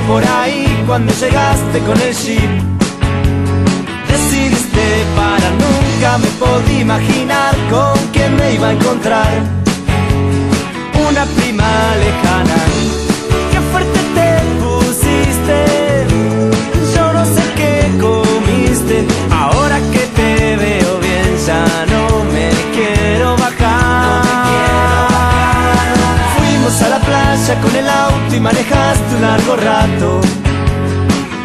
por ahí cuando llegaste con el jeep. Decidiste para nunca me podía imaginar con quién me iba a encontrar. Una prima lejana, playa con el auto y manejaste un largo rato.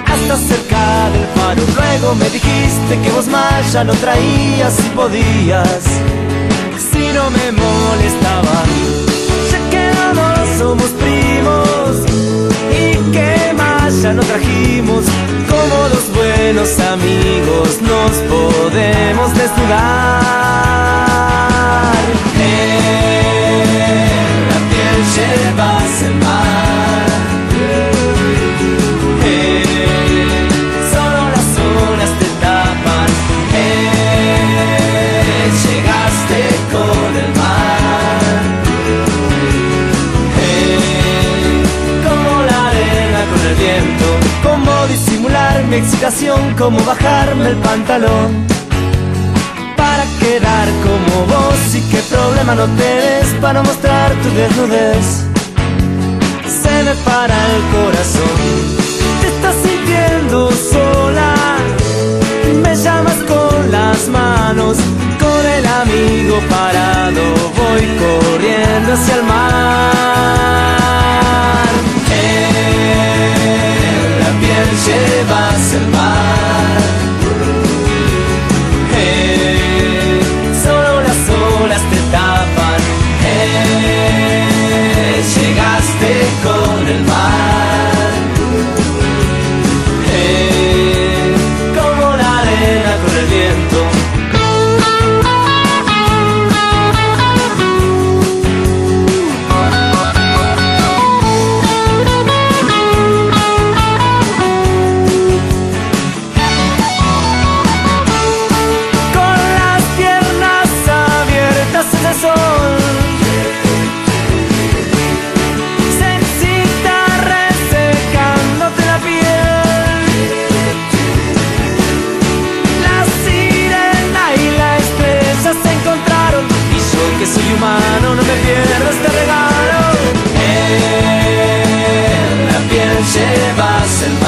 Hasta cerca del faro, luego me dijiste que vos más ya no traías si podías. Si no me molestaba, ya que dos somos primos. Y que más ya no trajimos, como los buenos amigos nos podemos desnudar. Mi excitación, cómo bajarme el pantalón. Para quedar como vos y qué problema no tenés para mostrar tu desnudez para el corazón. Llevas el